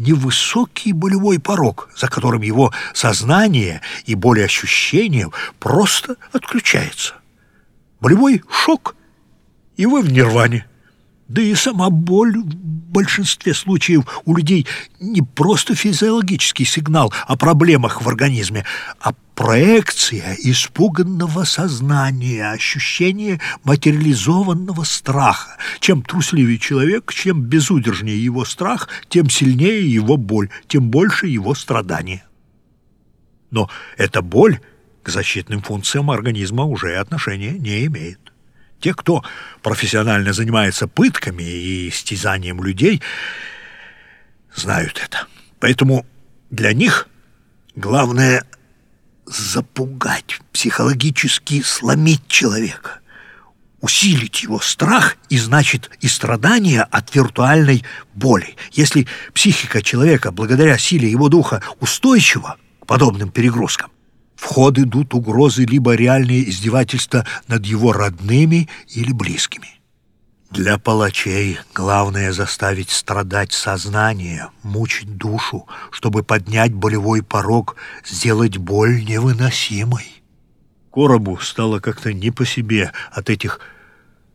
невысокий болевой порог, за которым его сознание и более ощущения просто отключается. Болевой шок, и вы в нирване. Да и сама боль в большинстве случаев у людей не просто физиологический сигнал о проблемах в организме, а проекция испуганного сознания, ощущение материализованного страха. Чем трусливее человек, чем безудержнее его страх, тем сильнее его боль, тем больше его страдания. Но эта боль к защитным функциям организма уже отношения не имеет. Те, кто профессионально занимается пытками и истязанием людей, знают это. Поэтому для них главное запугать, психологически сломить человека, усилить его страх и, значит, и страдания от виртуальной боли. Если психика человека благодаря силе его духа устойчива к подобным перегрузкам, в ход идут угрозы либо реальные издевательства над его родными или близкими. Для палачей главное заставить страдать сознание, мучить душу, чтобы поднять болевой порог, сделать боль невыносимой. Коробу стало как-то не по себе от этих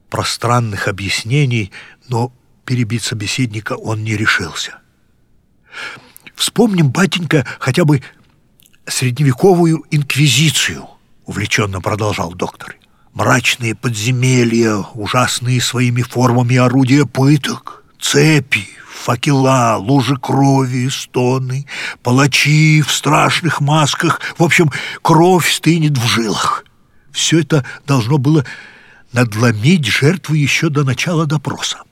пространных объяснений, но перебить собеседника он не решился. Вспомним, батенька, хотя бы средневековую инквизицию, увлеченно продолжал доктор. Мрачные подземелья, ужасные своими формами орудия пыток, цепи, факела, лужи крови, стоны, палачи в страшных масках. В общем, кровь стынет в жилах. Все это должно было надломить жертву еще до начала допроса.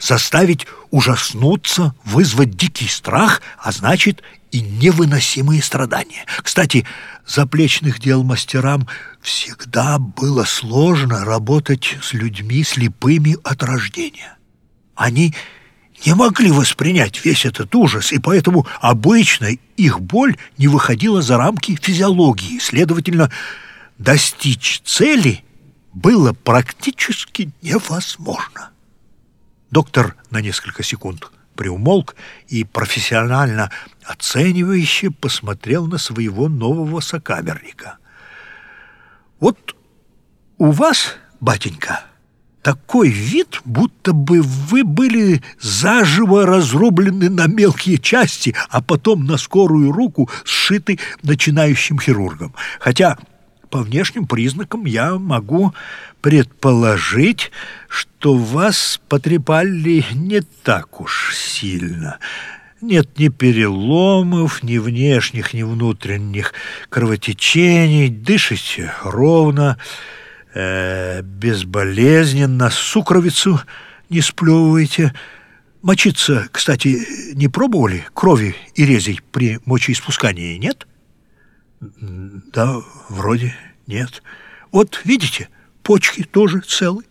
Заставить ужаснуться, вызвать дикий страх, а значит и невыносимые страдания. Кстати, заплечных дел мастерам всегда было сложно работать с людьми слепыми от рождения. Они не могли воспринять весь этот ужас, и поэтому обычно их боль не выходила за рамки физиологии. Следовательно, достичь цели было практически невозможно. Доктор на несколько секунд приумолк и профессионально оценивающе посмотрел на своего нового сокамерника. «Вот у вас, батенька, такой вид, будто бы вы были заживо разрублены на мелкие части, а потом на скорую руку сшиты начинающим хирургом. Хотя по внешним признакам я могу предположить, что вас потрепали не так уж сильно. Нет ни переломов, ни внешних, ни внутренних кровотечений, дышите ровно, э, безболезненно, сукровицу не сплевываете. Мочиться, кстати, не пробовали крови и резей при мочеиспускании, нет? Да, вроде нет. Вот видите, почки тоже целы.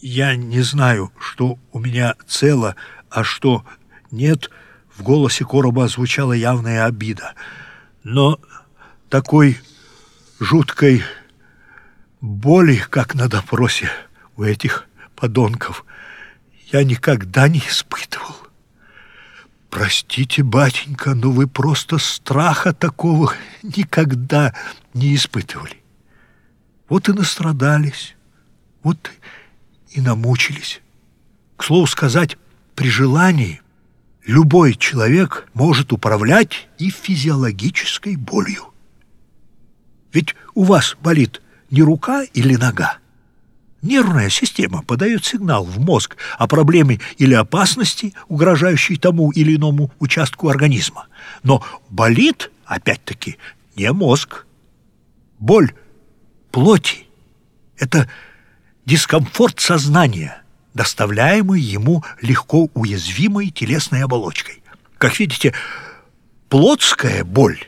Я не знаю, что у меня цело, а что нет. В голосе короба звучала явная обида. Но такой жуткой боли, как на допросе у этих подонков, я никогда не испытывал. Простите, батенька, но вы просто страха такого никогда не испытывали. Вот и настрадались, вот и намучились. К слову сказать, при желании любой человек может управлять и физиологической болью. Ведь у вас болит не рука или нога. Нервная система подает сигнал в мозг о проблеме или опасности, угрожающей тому или иному участку организма. Но болит, опять-таки, не мозг. Боль плоти. Это дискомфорт сознания, доставляемый ему легко уязвимой телесной оболочкой. Как видите, плотская боль,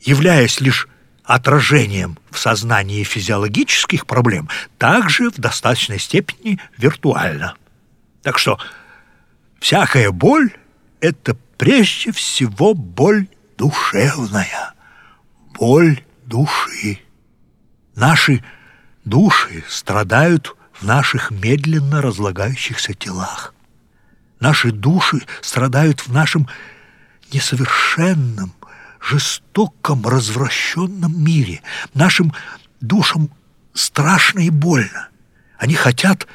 являясь лишь отражением сознании физиологических проблем, также в достаточной степени виртуальна. Так что всякая боль – это прежде всего боль душевная, боль души. Наши души страдают в наших медленно разлагающихся телах. Наши души страдают в нашем несовершенном, жестоком, развращенном мире. Нашим душам страшно и больно. Они хотят